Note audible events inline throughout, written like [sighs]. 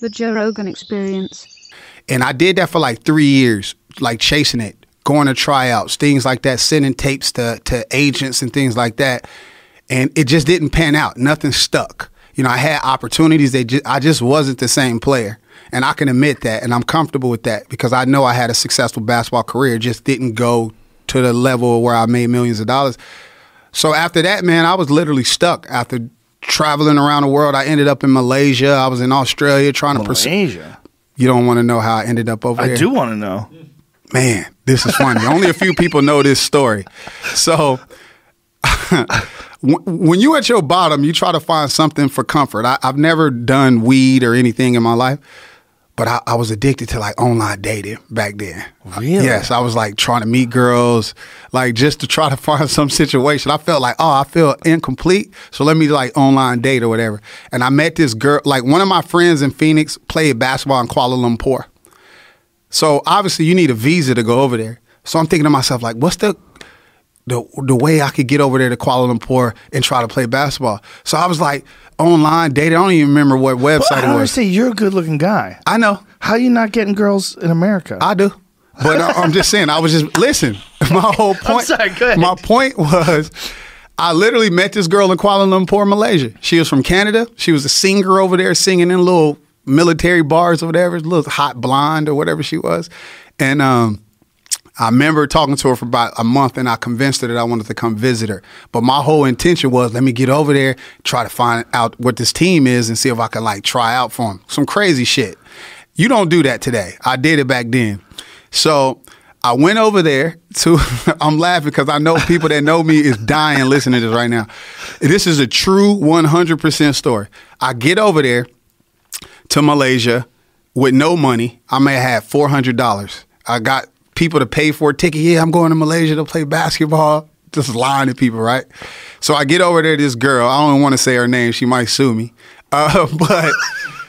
The Joe Rogan Experience. And I did that for like three years, like chasing it, going to tryouts, things like that, sending tapes to, to agents and things like that. And it just didn't pan out. Nothing stuck. You know, I had opportunities. They just, I just wasn't the same player. And I can admit that. And I'm comfortable with that because I know I had a successful basketball career. It just didn't go to the level where I made millions of dollars. So after that, man, I was literally stuck after traveling around the world. I ended up in Malaysia. I was in Australia trying to pursue. Malaysia. You don't want to know how I ended up over I there. do want to know. Man, this is funny. Only a few people know this story. So, [laughs] when you at your bottom, you try to find something for comfort. I, I've never done weed or anything in my life, but I, I was addicted to like online dating back then. Really? Yes, I was like trying to meet girls, like just to try to [laughs] find some situation. I felt like, oh, I feel incomplete, so let me like online date or whatever. And I met this girl, like one of my friends in Phoenix played basketball in Kuala Lumpur. So obviously you need a visa to go over there. So I'm thinking to myself, like, what's the the the way I could get over there to Kuala Lumpur and try to play basketball? So I was like online dating. I don't even remember what Well, website I it don't was. understand. You're a good looking guy. I know. How you not getting girls in America? I do. But I- I'm just saying, I was just listen. [laughs] My whole point. sorry. My point was, I literally met this girl in Kuala Lumpur, Malaysia. She was from Canada. She was a singer over there, singing in little military bars or whatever, little hot blonde or whatever she was. And um, I remember talking to her for about a month, and I convinced her that I wanted to come visit her. But my whole intention was, let me get over there, try to find out what this team is, and see if I can like try out for them. Some crazy shit. You don't do that today. I did it back then. So I went over there to. [laughs] I'm laughing because I know people that know me is dying listening to this right now. This is a true 100% story. I get over there to Malaysia with no money. I may have four hundred dollars. I got people to pay for a ticket. Yeah, I'm going to Malaysia to play basketball. Just lying to people, right? So I get over there. This girl, I don't want to say her name. She might sue me, [laughs] uh, but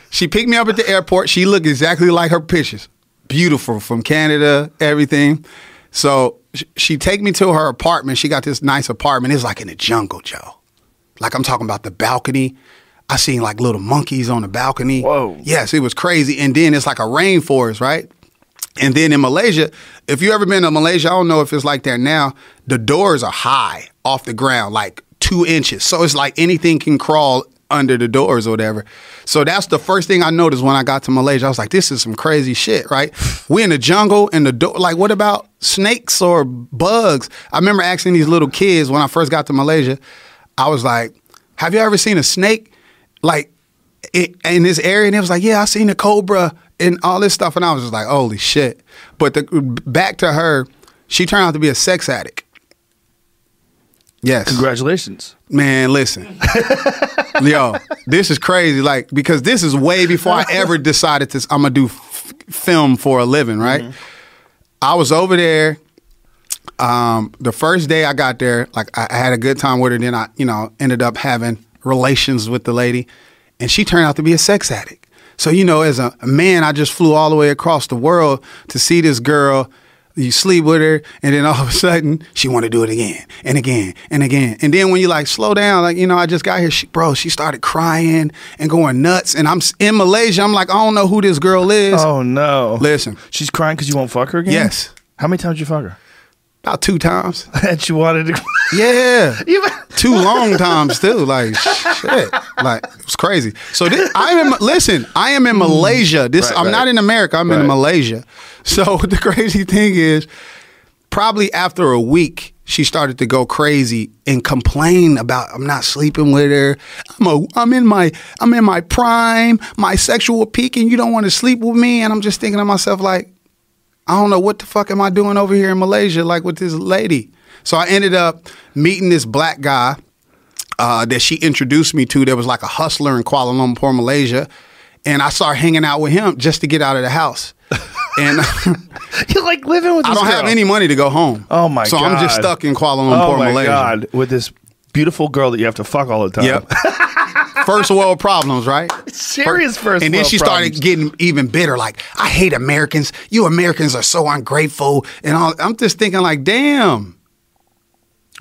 she picked me up at the airport. She looked exactly like her pictures. Beautiful from Canada, everything. So she take me to her apartment. She got this nice apartment. It's like in the jungle, Joe. Like I'm talking about the balcony. I seen like little monkeys on the balcony. Whoa. Yes, it was crazy. And then it's like a rainforest, right? And then in Malaysia, if you ever been to Malaysia, I don't know if it's like that now. The doors are high off the ground, like two inches. So it's like anything can crawl under the doors or whatever. So that's the first thing I noticed when I got to Malaysia. I was like, this is some crazy shit, right? [laughs] We in the jungle and the door like what about snakes or bugs? I remember asking these little kids when I first got to Malaysia, I was like, Have you ever seen a snake? Like it, in this area, and it was like, yeah, I seen a cobra and all this stuff, and I was just like, holy shit. But the, back to her, she turned out to be a sex addict. Yes, Congratulations. man. Listen, [laughs] yo, this is crazy. Like because this is way before I ever decided to. I'm gonna do f- film for a living, right? I was over there. Um, the first day I got there, like I, I had a good time with her. Then I, you know, ended up having relations with the lady, and she turned out to be a sex addict. So you know, as a, man, I just flew all the way across the world to see this girl. You sleep with her, and then all of a sudden she want to do it again and again and again. And then when you like slow down, like you know, I just got here, she, bro. She started crying and going nuts, and I'm in Malaysia. I'm like, I don't know who this girl is. Oh no. Listen, She's crying because you won't fuck her again. Yes. How many times did you fuck her? About two times. [laughs] that you wanted to. [laughs] Yeah. You- [laughs] two long times too. Like shit. Like it was crazy. So this, I am in, listen. I am in Malaysia. This Mm. Right, I'm right. not in America. I'm in Malaysia. So the crazy thing is, probably after a week, she started to go crazy and complain about I'm not sleeping with her. I'm a I'm in my I'm in my prime, my sexual peak, and you don't want to sleep with me. And I'm just thinking to myself like, I don't know what the fuck am I doing over here in Malaysia, like with this lady. So I ended up meeting this black guy uh, that she introduced me to. That was like a hustler in Kuala Lumpur, Malaysia, and I started hanging out with him just to get out of the house. [laughs] And [laughs] You're like living with. I don't have any money to go home. Oh my God. so god. I'm just stuck in Kuala Lumpur, Oh my Malaysia. god, with this beautiful girl that you have to fuck all the time. Yep. [laughs] first world problems, right? [laughs] Serious first And then world she started problems. getting even bitter. Like, I hate Americans. You Americans are so ungrateful. And all. I'm just thinking, like, damn.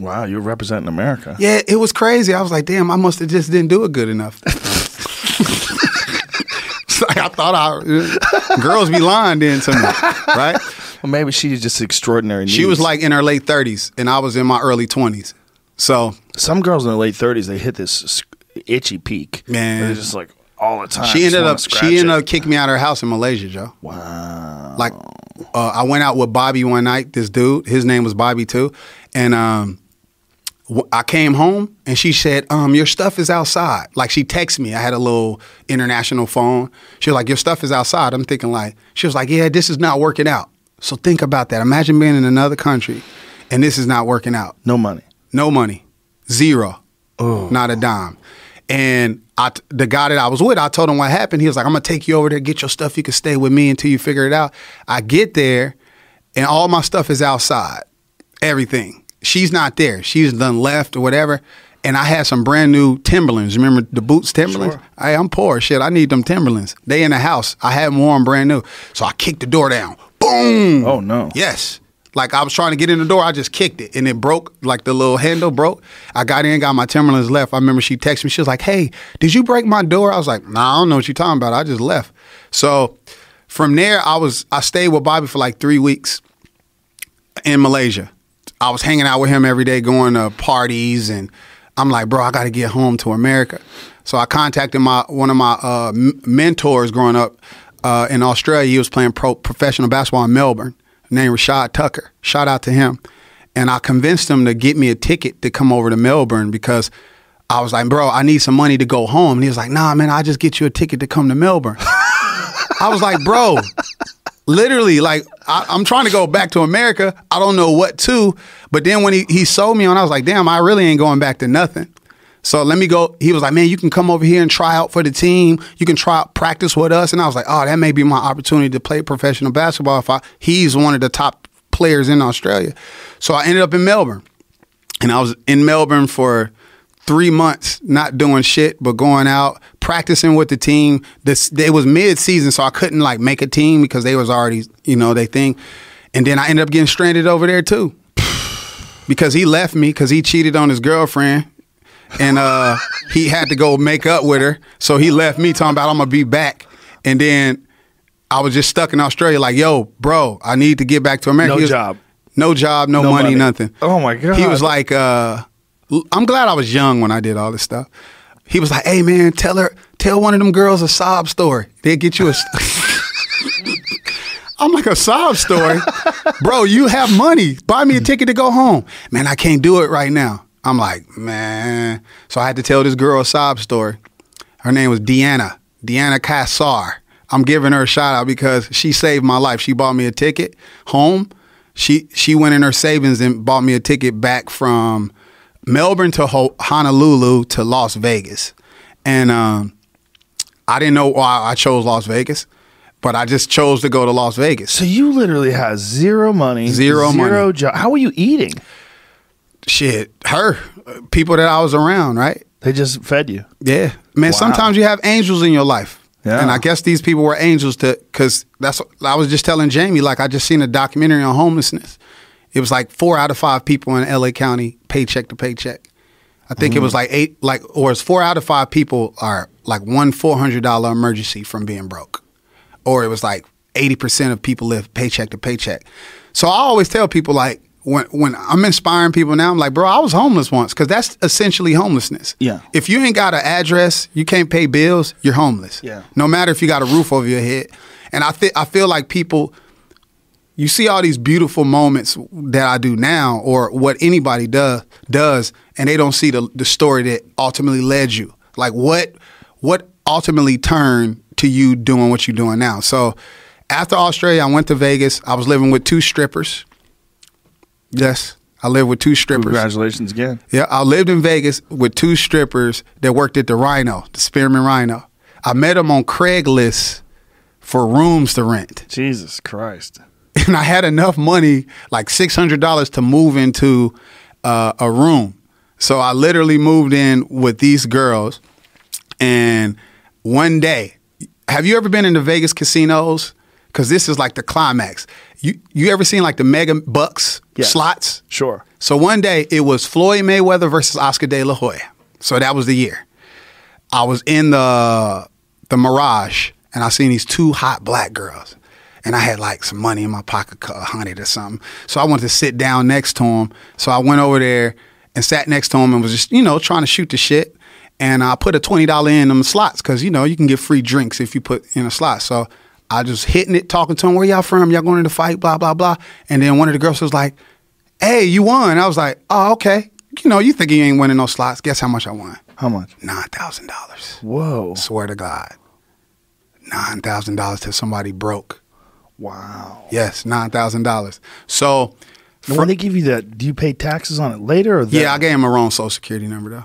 Wow, you're representing America. Yeah, it was crazy. I was like, damn, I must have just didn't do it good enough. [laughs] like I thought I [laughs] girls be lying then to me, right? Well, maybe she's just extraordinary. She was like in her late thirties, and I was in my early twenties. So some girls in their late thirties. They hit this s- itchy peak. Man. they're just like all the time. she ended up she ended it. up kicking me out of her house in Malaysia, Joe. Wow. Like uh, I went out with Bobby one night. This dude, his name was Bobby too, and um, I came home and she said, "Um, your stuff is outside." Like she texted me. I had a little international phone. She was like, "Your stuff is outside." I'm thinking like she was like, "Yeah, this is not working out." So think about that. Imagine being in another country, and this is not working out. No money. No money, zero, Oh. not a dime. And I, the guy that I was with, I told him what happened. He was like, "I'm gonna take you over there, get your stuff. You can stay with me until you figure it out." I get there, and all my stuff is outside, everything. She's not there. She's done left or whatever. And I had some brand new Timberlands. Remember the boots Timberlands? Sure. Hey, I'm poor. Shit, I need them Timberlands. They in the house. I had them worn brand new. So I kicked the door down. Boom. Oh, no. Yes. Like I was trying to get in the door, I just kicked it and it broke. Like the little handle broke. I got in, got my Timberlands left. I remember she texted me. She was like, "Hey, did you break my door?" I was like, "Nah, I don't know what you're talking about. I just left." So from there, I was I stayed with Bobby for like three weeks in Malaysia. I was hanging out with him every day, going to parties, and I'm like, bro, I got to get home to America. So I contacted my one of my uh, mentors growing up uh, in Australia. He was playing pro professional basketball in Melbourne, named Rashad Tucker. Shout out to him. And I convinced him to get me a ticket to come over to Melbourne because I was like, bro, I need some money to go home. And he was like, nah, man, I'll just get you a ticket to come to Melbourne. [laughs] I was like, bro, literally, like, I, I'm trying to go back to America. I don't know what to. But then when he, he sold me on, I was like, damn, I really ain't going back to nothing. So let me go. He was like, man, you can come over here and try out for the team. You can try out practice with us. And I was like, oh, that may be my opportunity to play professional basketball if I, he's one of the top players in Australia. So I ended up in Melbourne. And I was in Melbourne for three months, not doing shit, but going out, practicing with the team. This it was mid season, so I couldn't like make a team because they was already, you know, they thing. And then I ended up getting stranded over there too. [sighs] Because he left me because he cheated on his girlfriend. And uh, he had to go make up with her. So he left me talking about I'm gonna be back. And then I was just stuck in Australia, like, yo, bro, I need to get back to America. No was- job. No job, no, No money, money. nothing. Oh, my God. He was like, uh, I'm glad I was young when I did all this stuff. He was like, hey man, tell her, tell one of them girls a sob story. They'll get you a. st-" [laughs] I'm like a sob story, [laughs] bro. You have money. Buy me a ticket to go home. Man, I can't do it right now. I'm like, man. So I had to tell this girl a sob story. Her name was Deanna, Deanna Kassar. I'm giving her a shout out because she saved my life. She bought me a ticket home. She she went in her savings and bought me a ticket back from Melbourne to Ho- Honolulu to Las Vegas, and um, I didn't know why I chose Las Vegas, but I just chose to go to Las Vegas. So you literally had zero money, Zero zero money. job. How were you eating? Shit, her people that I was around, right? They just fed you. Yeah, man. Wow. Sometimes you have angels in your life, Yeah. and I guess these people were angels to because that's. what, I was just telling Jamie like I just seen a documentary on homelessness. It was like four out of five people in L.A. County paycheck to paycheck. I think it was mm-hmm. like eight, like or it's four out of five people are like one four hundred dollar emergency from being broke, or it was like eighty percent of people live paycheck to paycheck. So I always tell people like when when I'm inspiring people now, I'm like, bro, I was homeless once because that's essentially homelessness. Yeah. If you ain't got an address, you can't pay bills, you're homeless. Yeah. No matter if you got a roof over your head. And I think I feel like people you see all these beautiful moments that I do now or what anybody does does and they don't see the the story that ultimately led you. Like what what ultimately turned to you doing what you're doing now. So after Australia, I went to Vegas. I was living with two strippers. Yes. I lived with two strippers. Congratulations again. Yeah, I lived in Vegas with two strippers that worked at the Rhino, the Spearmint Rhino. I met them on Craigslist for rooms to rent. Jesus Christ. [laughs] And I had enough money, like $600 to move into uh, a room. So I literally moved in with these girls. And one day, have you ever been in the Vegas casinos? Because this is like the climax. You you ever seen like the mega bucks Yeah. slots? Sure. So one day it was Floyd Mayweather versus Oscar De La Hoya. So that was the year. I was in the the Mirage and I seen these two hot black girls, and I had like some money in my pocket, a hundred or something. So I wanted to sit down next to them. So I went over there and sat next to them and was just you know trying to shoot the shit. And I put a twenty dollar in them slots because you know you can get free drinks if you put in a slot. So I just hitting it, talking to him, Where y'all from? Y'all going to the fight? Blah blah blah. And then one of the girls was like, "Hey, you won." I was like, "Oh, okay." You know, you think you ain't winning no slots. Guess how much I won? How much? Nine thousand dollars. Whoa. Swear to God. Nine thousand dollars to somebody broke. Wow. Yes, nine thousand dollars. So And when they give you that, do you pay taxes on it later? Or that? yeah, I gave him a wrong social security number though.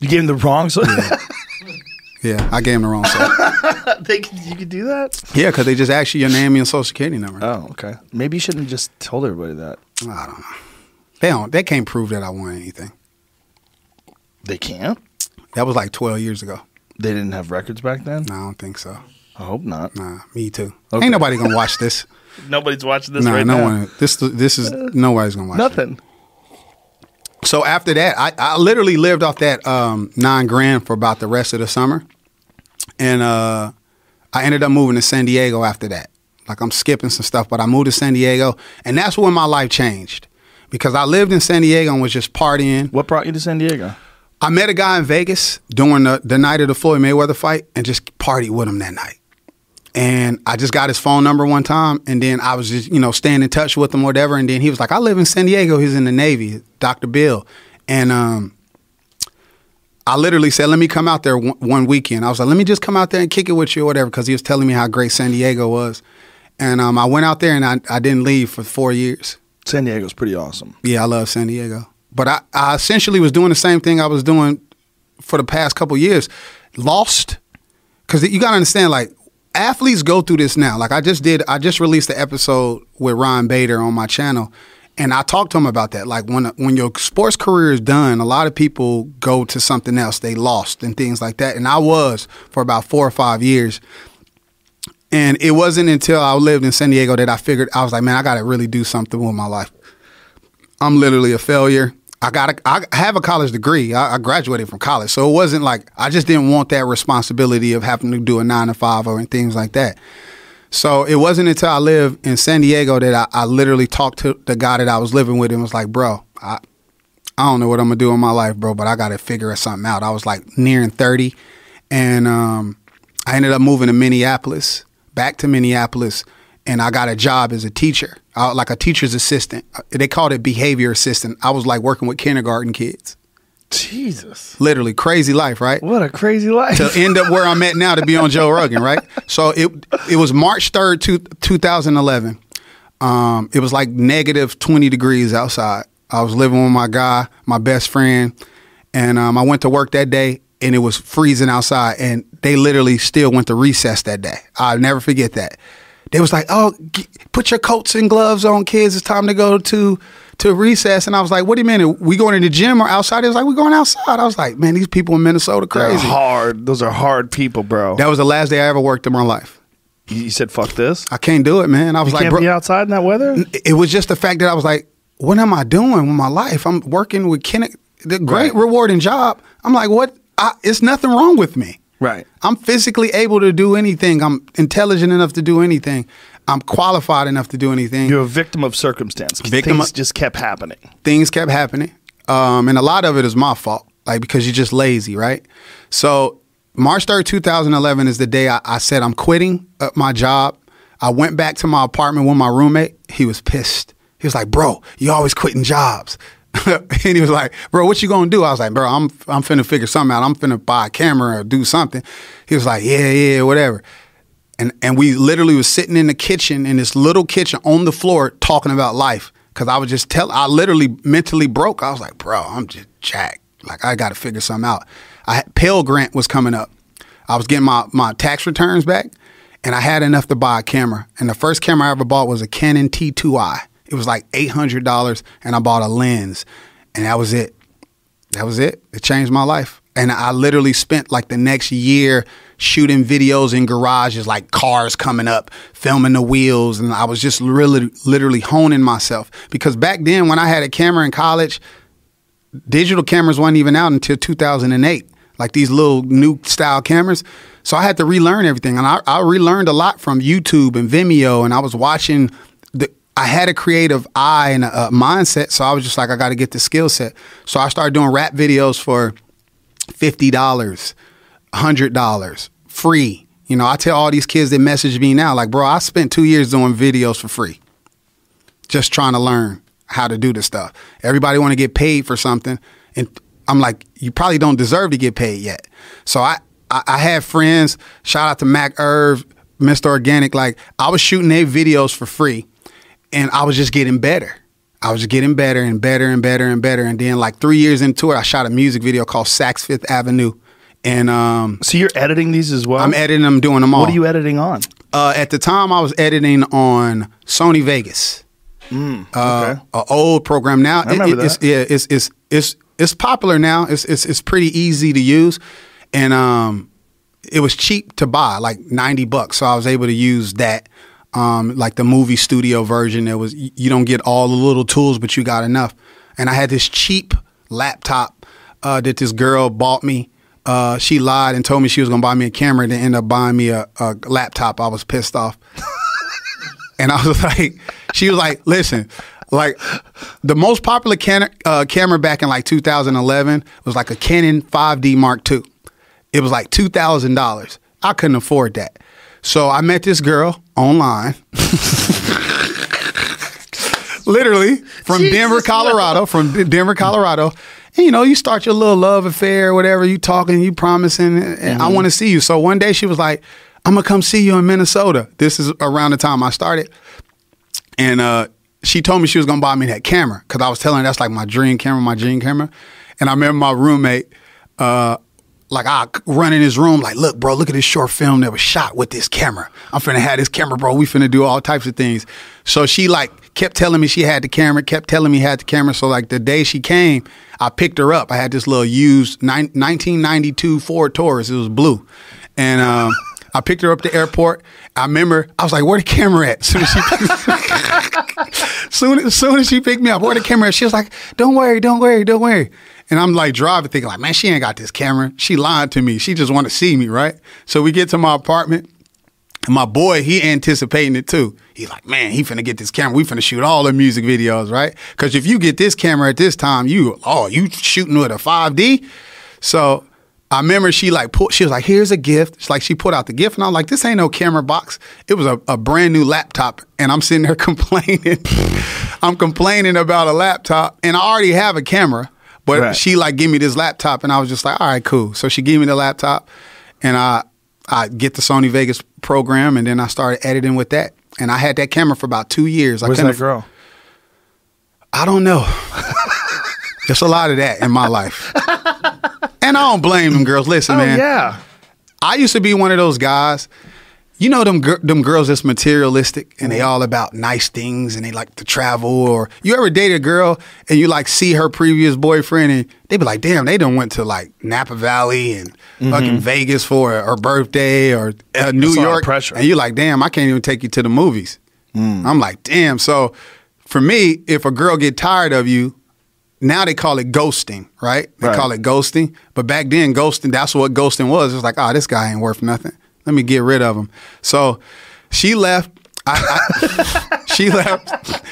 You gave him the wrong. So Yeah, [laughs] I gave him the wrong social. [laughs] [laughs] they could, you could do that. yeah, because they just asked you your name and your social security number. Oh, okay. Maybe you shouldn't have just told everybody that. I don't know. They don't. They can't prove that I won anything. They can't. That was like twelve years ago. They didn't have records back then. No, I don't think so. I hope not. Nah, me too. Okay. Ain't nobody gonna watch this. [laughs] Nobody's watching this nah, right no now. one. This this is nobody's gonna watch. it. Nothing. So after that, I, I literally lived off that um, nine grand for about the rest of the summer, and uh, I ended up moving to San Diego after that. Like I'm skipping some stuff, but I moved to San Diego, and that's when my life changed because I lived in San Diego and was just partying. What brought you to San Diego? I met a guy in Vegas during the, the night of the Floyd Mayweather fight and just partied with him that night. And I just got his phone number one time, and then I was just, you know, staying in touch with him, whatever. And then he was like, I live in San Diego. He's in the Navy, Dr. Bill. And um, I literally said, let me come out there one, one weekend. I was like, let me just come out there and kick it with you or whatever, because he was telling me how great San Diego was. And um, I went out there and I, I didn't leave for four years. San Diego's pretty awesome. Yeah, I love San Diego. But I, I essentially was doing the same thing I was doing for the past couple years. Lost. Because you got to understand, like, athletes go through this now. Like, I just did, I just released the episode with Ryan Bader on my channel. And I talked to him about that. Like, when, when your sports career is done, a lot of people go to something else. They lost and things like that. And I was for about four or five years. And it wasn't until I lived in San Diego that I figured, I was like, man, I got to really do something with my life. I'm literally a failure. I got I have a college degree. I, I graduated from college, so it wasn't like I just didn't want that responsibility of having to do a nine to five or and things like that. So it wasn't until I lived in San Diego that I, I literally talked to the guy that I was living with and was like, bro, I I don't know what I'm gonna do in my life, bro, but I got to figure something out. I was like nearing 30, and um, I ended up moving to Minneapolis, back to Minneapolis, and I got a job as a teacher, uh, like a teacher's assistant. They called it behavior assistant. I was like working with kindergarten kids. Jesus. Literally crazy life, right? What a crazy life. to end up where I'm at now to be on Joe Rogan, right? So it it was March third, two, 2011. Um, it was like negative 20 degrees outside. I was living with my guy, my best friend, and um, I went to work that day, and it was freezing outside, and they literally still went to recess that day. I'll never forget that. They was like, "Oh, g- put your coats and gloves on, kids. It's time to go to to recess." And I was like, "What do you mean? We going to the gym or outside?" It was like, "We're going outside." I was like, "Man, these people in Minnesota crazy. They're hard. Those are hard people, bro. That was the last day I ever worked in my life. You said fuck this. I can't do it, man. I was You like, can't bro, be outside in that weather. it was just the fact that I was like, what am I doing with my life? I'm working with Kenneth, the great Right. rewarding job. I'm like, what? I, it's nothing wrong with me. Right. I'm physically able to do anything. I'm intelligent enough to do anything. I'm qualified enough to do anything. You're a victim of circumstance. Victim Things of- just kept happening. things kept happening. Um, and a lot of it is my fault, like because you're just lazy, right? So March 3rd, 2011 is the day I, I said I'm quitting uh, my job. I went back to my apartment with my roommate. He was pissed. He was like, bro, you always quitting jobs. [laughs] and he was like, bro, what you gonna do? I was like, bro, I'm I'm finna figure something out. I'm finna buy a camera or do something. He was like, yeah, yeah, whatever and and we literally was sitting in the kitchen in this little kitchen on the floor talking about life because I was just tell I literally mentally broke. I was like, bro, I'm just jacked. Like I got to figure something out. I Pell Grant was coming up. I was getting my my tax returns back, and I had enough to buy a camera. And the first camera I ever bought was a Canon T2i. It was like eight hundred dollars, and I bought a lens, and that was it that was it. It changed my life. And I literally spent like the next year shooting videos in garages, like cars coming up, filming the wheels. And I was just really, literally honing myself. Because back then, when I had a camera in college, digital cameras weren't even out until 2008. Like these little new style cameras. So I had to relearn everything, and I, I relearned a lot from YouTube and Vimeo, and I was watching. The, I had a creative eye and a, a mindset, so I was just like, I got to get the skill set. So I started doing rap videos for fifty dollars, hundred dollars, free. You know, I tell all these kids that message me now, like, bro, I spent two years doing videos for free, just trying to learn how to do this stuff. Everybody want to get paid for something, and I'm like, you probably don't deserve to get paid yet. So I, I, I had friends. Shout out to Mac Irv, Mr. Organic. Like I was shooting their videos for free, and I was just getting better. I was getting better and better and better and better. And then like three years into it, I shot a music video called Saks Fifth Avenue. And um, So you're editing these as well? I'm editing them, doing them all. What are you editing on? Uh, at the time, I was editing on Sony Vegas, uh, Mm, okay. an old program. Now I remember it's that. yeah, it's it's it's it's popular now. It's it's it's pretty easy to use, and um, it was cheap to buy, like ninety bucks. So I was able to use that, um, like the movie studio version. It was you don't get all the little tools, but you got enough. And I had this cheap laptop uh, that this girl bought me. Uh, she lied and told me she was gonna buy me a camera, and then ended up buying me a, a laptop. I was pissed off. [laughs] And I was like, she was like, listen, like the most popular can- uh, camera back in like 2011 was like a Canon 5D Mark II. It was like $2,000. I couldn't afford that. So I met this girl online. Literally from Denver, Colorado, from Denver, Colorado. And you know, you start your little love affair or whatever, you talking, you promising, and I want to see you. So one day she was like, I'm gonna come see you in Minnesota. This is around the time I started. And uh, she told me she was gonna buy me that camera because I was telling her that's like my dream camera, my dream camera. And I remember my roommate, uh, like I run in his room, like, look, bro, look at this short film that was shot with this camera. I'm finna have this camera, bro. We finna do all types of things. So she like kept telling me she had the camera, kept telling me had the camera. So like the day she came, I picked her up. I had this little used nine, 1992 Ford Taurus. It was blue, and um, I picked her up the airport. I remember I was like, "Where the camera at?" [laughs] Soon as she [laughs] soon, as soon as she picked me up, where the camera? at? She was like, "Don't worry, don't worry, don't worry." And I'm like driving, thinking like, "Man, she ain't got this camera. She lied to me. She just want to see me, right?" So we get to my apartment. And my boy, he anticipating it too. He's like, man, he finna get this camera. We finna shoot all the music videos, right? Because if you get this camera at this time, you oh, you shooting with a 5D. So I remember she like she was like, here's a gift. It's like she put out the gift, and I'm like, this ain't no camera box. It was a, a brand new laptop, and I'm sitting there [laughs] complaining. I'm complaining about a laptop, and I already have a camera, but Right. she like give me this laptop, and I was just like, all right, cool. So she gave me the laptop, and I I get the Sony Vegas program, and then I started editing with that. And I had that camera for about two years. I Where's couldn't that girl? I don't know. [laughs] There's a lot of that in my life. And I don't blame them girls. Listen, Oh man. yeah. I used to be one of those guys. You know them gir- them girls that's materialistic and they all about nice things and they like to travel. Or you ever date a girl and you like see her previous boyfriend and they be like, damn, they done went to like Napa Valley and mm-hmm. fucking Vegas for her birthday or uh, New That's a lot of York. pressure. And you're like, damn, I can't even take you to the movies. Mm. I'm like, damn. So for me, if a girl get tired of you, now they call it ghosting, right? They Right. call it ghosting. But back then, ghosting, that's what ghosting was. It was like, oh, this guy ain't worth nothing. Let me get rid of him. So she left. I, I, [laughs] she left.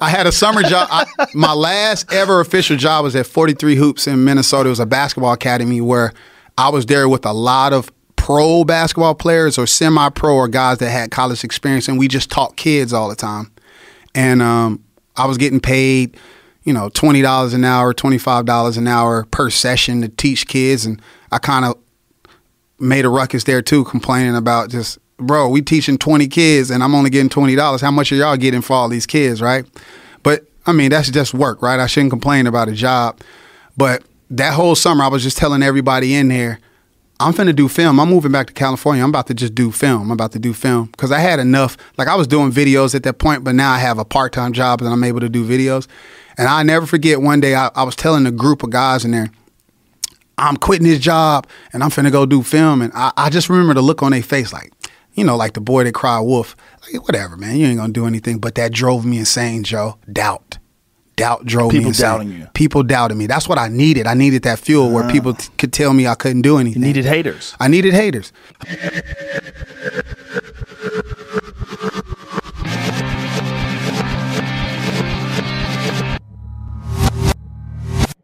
I had a summer job. I, my last ever official job was at 43 Hoops in Minnesota. It was a basketball academy where I was there with a lot of pro basketball players or semi-pro or guys that had college experience, and we just taught kids all the time. And um, I was getting paid, you know, twenty dollars an hour, twenty five dollars an hour per session to teach kids, and I kind of made a ruckus there too, complaining about just, bro, we teaching twenty kids, and I'm only getting twenty dollars. How much are y'all getting for all these kids, right? But I mean, that's just work, right? I shouldn't complain about a job, but that whole summer, I was just telling everybody in there. I'm finna do film. I'm moving back to California. I'm about to just do film. I'm about to do film because I had enough. Like I was doing videos at that point, but now I have a part time job and I'm able to do videos. And I never forget one day I, I was telling a group of guys in there, I'm quitting this job and I'm finna go do film. And I, I just remember the look on their face, like, you know, like the boy that cried wolf. Like, whatever, man. You ain't gonna do anything. But that drove me insane, Joe. Doubt. doubt drove People me insane. doubting you. People doubting me. That's what I needed. I needed that fuel where uh-huh. people t- could tell me I couldn't do anything. You needed haters. I needed haters.